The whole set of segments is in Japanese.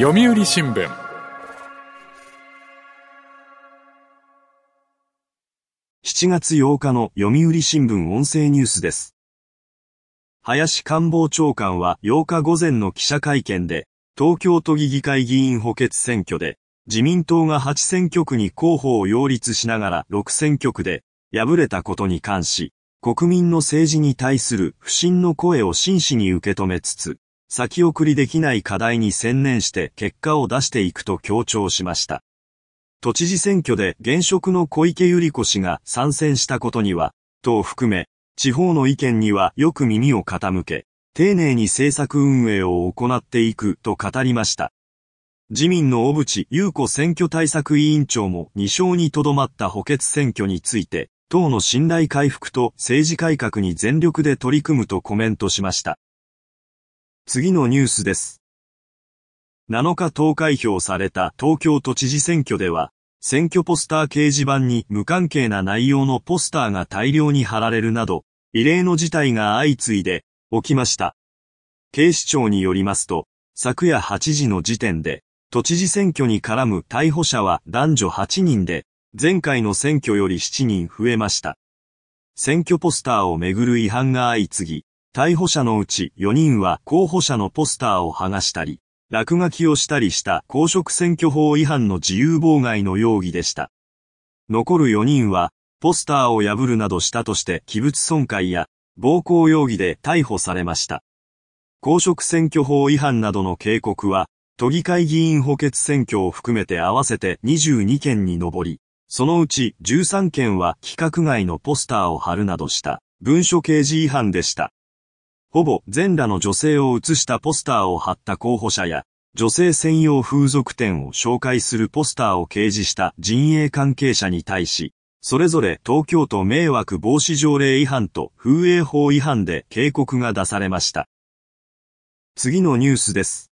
読売新聞7月8日の読売新聞音声ニュースです。林官房長官は8日午前の記者会見で、東京都議議会議員補欠選挙で、自民党が8選挙区に候補を擁立しながら6選挙区で敗れたことに関し、国民の政治に対する不信の声を真摯に受け止めつつ、先送りできない課題に専念して結果を出していくと強調しました。都知事選挙で現職の小池百合子氏が参戦したことには、党を含め、地方の意見にはよく耳を傾け、丁寧に政策運営を行っていくと語りました。自民の小渕優子選挙対策委員長も2勝にとどまった補欠選挙について、党の信頼回復と政治改革に全力で取り組むとコメントしました。次のニュースです。7日投開票された東京都知事選挙では、選挙ポスター掲示板に無関係な内容のポスターが大量に貼られるなど、異例の事態が相次いで起きました。警視庁によりますと、昨夜8時の時点で、都知事選挙に絡む逮捕者は男女8人で、前回の選挙より7人増えました。選挙ポスターをめぐる違反が相次ぎ、逮捕者のうち4人は候補者のポスターを剥がしたり、落書きをしたりした公職選挙法違反の自由妨害の容疑でした。残る4人は、ポスターを破るなどしたとして器物損壊や暴行容疑で逮捕されました。公職選挙法違反などの警告は、都議会議員補欠選挙を含めて合わせて22件に上り、そのうち13件は規格外のポスターを貼るなどした文書掲示違反でした。ほぼ全裸の女性を写したポスターを貼った候補者や、女性専用風俗店を紹介するポスターを掲示した陣営関係者に対し、それぞれ東京都迷惑防止条例違反と風営法違反で警告が出されました。次のニュースです。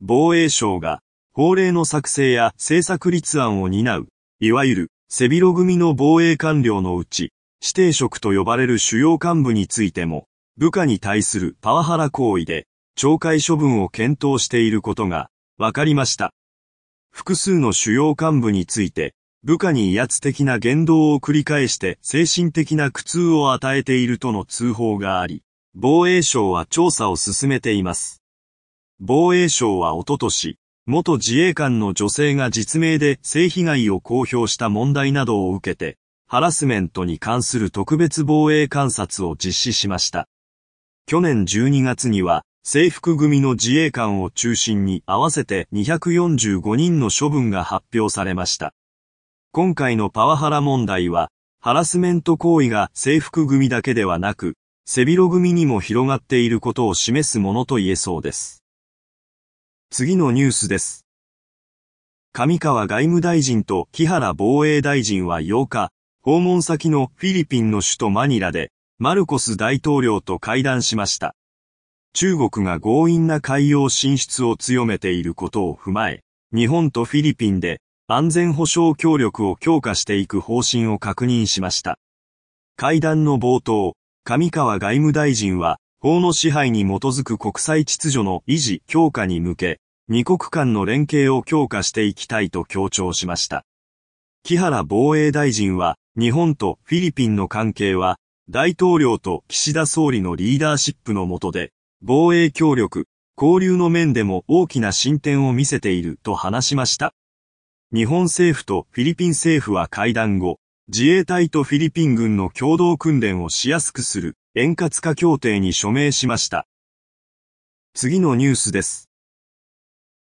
防衛省が法令の作成や政策立案を担う、いわゆる背広組の防衛官僚のうち、指定職と呼ばれる主要幹部についても、部下に対するパワハラ行為で、懲戒処分を検討していることが、分かりました。複数の主要幹部について、部下に威圧的な言動を繰り返して精神的な苦痛を与えているとの通報があり、防衛省は調査を進めています。防衛省はおととし、元自衛官の女性が実名で性被害を公表した問題などを受けて、ハラスメントに関する特別防衛観察を実施しました。去年12月には、制服組の自衛官を中心に合わせて245人の処分が発表されました。今回のパワハラ問題は、ハラスメント行為が制服組だけではなく、背広組にも広がっていることを示すものと言えそうです。次のニュースです。上川外務大臣と木原防衛大臣は8日、訪問先のフィリピンの首都マニラで、マルコス大統領と会談しました。中国が強引な海洋進出を強めていることを踏まえ、日本とフィリピンで安全保障協力を強化していく方針を確認しました。会談の冒頭、上川外務大臣は、法の支配に基づく国際秩序の維持、強化に向け、二国間の連携を強化していきたいと強調しました。木原防衛大臣は、日本とフィリピンの関係は、大統領と岸田総理のリーダーシップの下で、防衛協力、交流の面でも大きな進展を見せていると話しました。日本政府とフィリピン政府は会談後、自衛隊とフィリピン軍の共同訓練をしやすくする円滑化協定に署名しました。次のニュースです。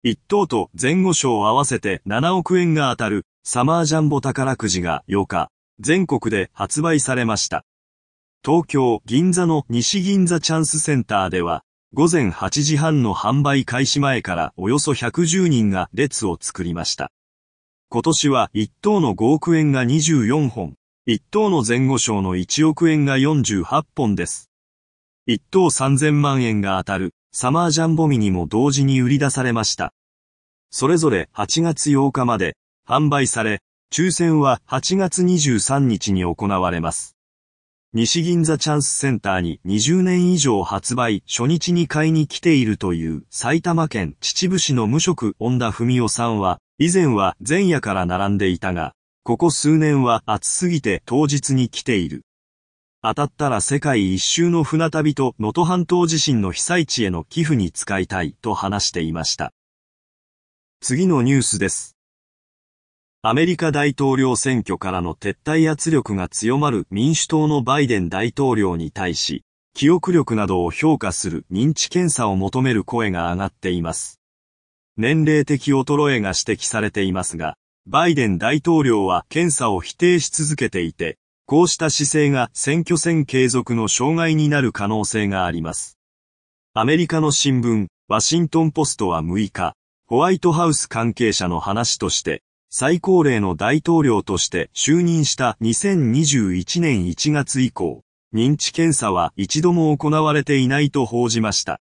一等と前後賞合わせて7億円が当たるサマージャンボ宝くじが8日、全国で発売されました。東京銀座の西銀座チャンスセンターでは、午前8時半の販売開始前からおよそ110人が列を作りました。今年は1等の5億円が24本、1等の前後賞の1億円が48本です。1等3000万円が当たるサマージャンボミニも同時に売り出されました。それぞれ8月8日まで販売され、抽選は8月23日に行われます。西銀座チャンスセンターに20年以上発売初日に買いに来ているという埼玉県秩父市の無職恩田文夫さんは、以前は前夜から並んでいたが、ここ数年は暑すぎて当日に来ている。当たったら世界一周の船旅と能登半島地震の被災地への寄付に使いたいと話していました。次のニュースです。アメリカ大統領選挙からの撤退圧力が強まる民主党のバイデン大統領に対し、記憶力などを評価する認知検査を求める声が上がっています。年齢的衰えが指摘されていますが、バイデン大統領は検査を否定し続けていて、こうした姿勢が選挙戦継続の障害になる可能性があります。アメリカの新聞、ワシントンポストは6日、ホワイトハウス関係者の話として、最高齢の大統領として就任した2021年1月以降、認知検査は一度も行われていないと報じました。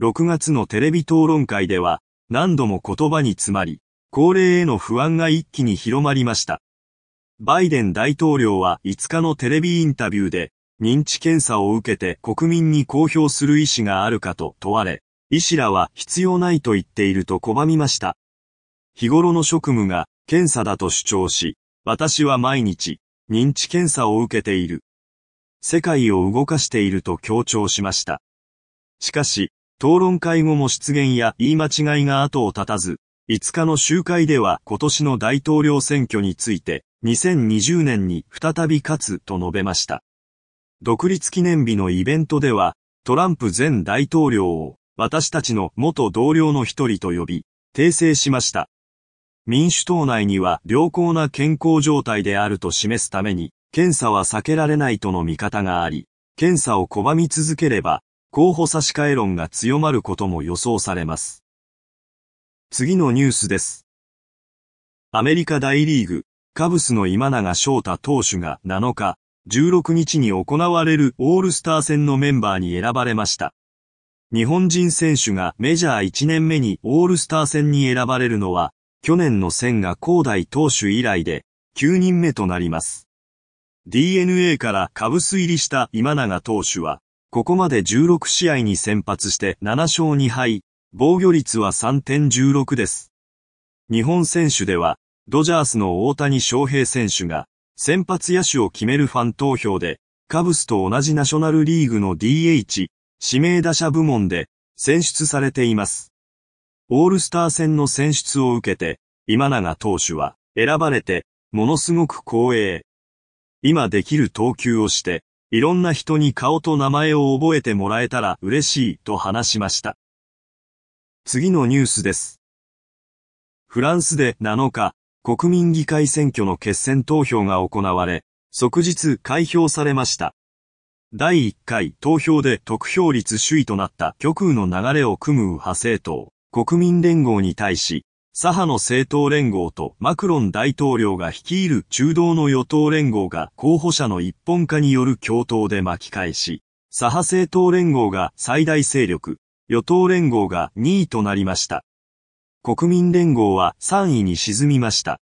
6月のテレビ討論会では、何度も言葉に詰まり、高齢への不安が一気に広まりました。バイデン大統領は5日のテレビインタビューで、認知検査を受けて国民に公表する意思があるかと問われ、医師らは必要ないと言っていると拒みました。日頃の職務が検査だと主張し、私は毎日認知検査を受けている。世界を動かしていると強調しました。しかし、討論会後も失言や言い間違いが後を絶たず、5日の集会では今年の大統領選挙について、2020年に再び勝つと述べました。独立記念日のイベントでは、トランプ前大統領を私たちの元同僚の一人と呼び、訂正しました。民主党内には良好な健康状態であると示すために、検査は避けられないとの見方があり、検査を拒み続ければ、候補差し替え論が強まることも予想されます。次のニュースです。アメリカ大リーグ、カブスの今永翔太投手が7日、16日に行われるオールスター戦のメンバーに選ばれました。日本人選手がメジャー1年目にオールスター戦に選ばれるのは、去年の千賀光大投手以来で、9人目となります。DNA からカブス入りした今永投手は、ここまで16試合に先発して7勝2敗、防御率は3.16です。日本選手では、ドジャースの大谷翔平選手が、先発野手を決めるファン投票で、カブスと同じナショナルリーグの DH、指名打者部門で選出されています。オールスター戦の選出を受けて、今永投手は選ばれて、ものすごく光栄。今できる投球をして、いろんな人に顔と名前を覚えてもらえたら嬉しいと話しました。次のニュースです。フランスで7日、国民議会選挙の決選投票が行われ、即日開票されました。第1回投票で得票率首位となった極右の流れを組む派政党、国民連合に対し、左派の政党連合とマクロン大統領が率いる中道の与党連合が候補者の一本化による共闘で巻き返し、左派政党連合が最大勢力、与党連合が2位となりました。国民連合は3位に沈みました。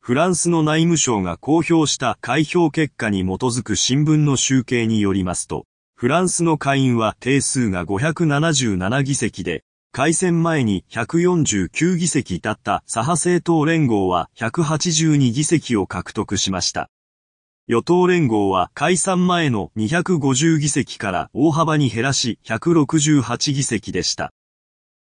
フランスの内務省が公表した開票結果に基づく新聞の集計によりますと、フランスの会員は定数が577議席で、改選前に149議席だった左派政党連合は182議席を獲得しました。与党連合は解散前の250議席から大幅に減らし168議席でした。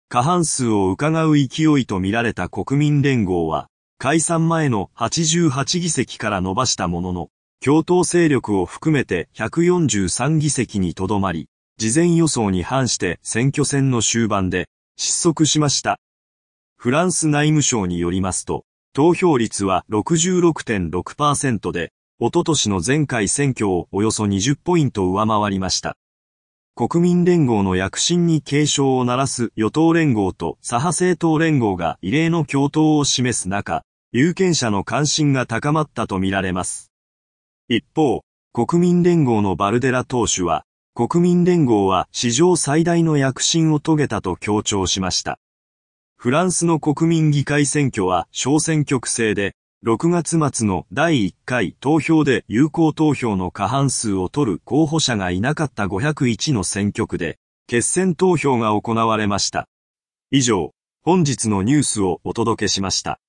過半数を伺う勢いと見られた国民連合は、解散前の88議席から伸ばしたものの、共闘勢力を含めて143議席にとどまり、事前予想に反して選挙戦の終盤で失速しました。フランス内務省によりますと、投票率は66.6%で、おととしの前回選挙をおよそ20ポイント上回りました。国民連合の躍進に警鐘を鳴らす与党連合と左派政党連合が異例の共闘を示す中、有権者の関心が高まったとみられます。一方、国民連合のバルデラ党首は、国民連合は史上最大の躍進を遂げたと強調しました。フランスの国民議会選挙は小選挙区制で、6月末の第1回投票で有効投票の過半数を取る候補者がいなかった501の選挙区で、決選投票が行われました。以上、本日のニュースをお届けしました。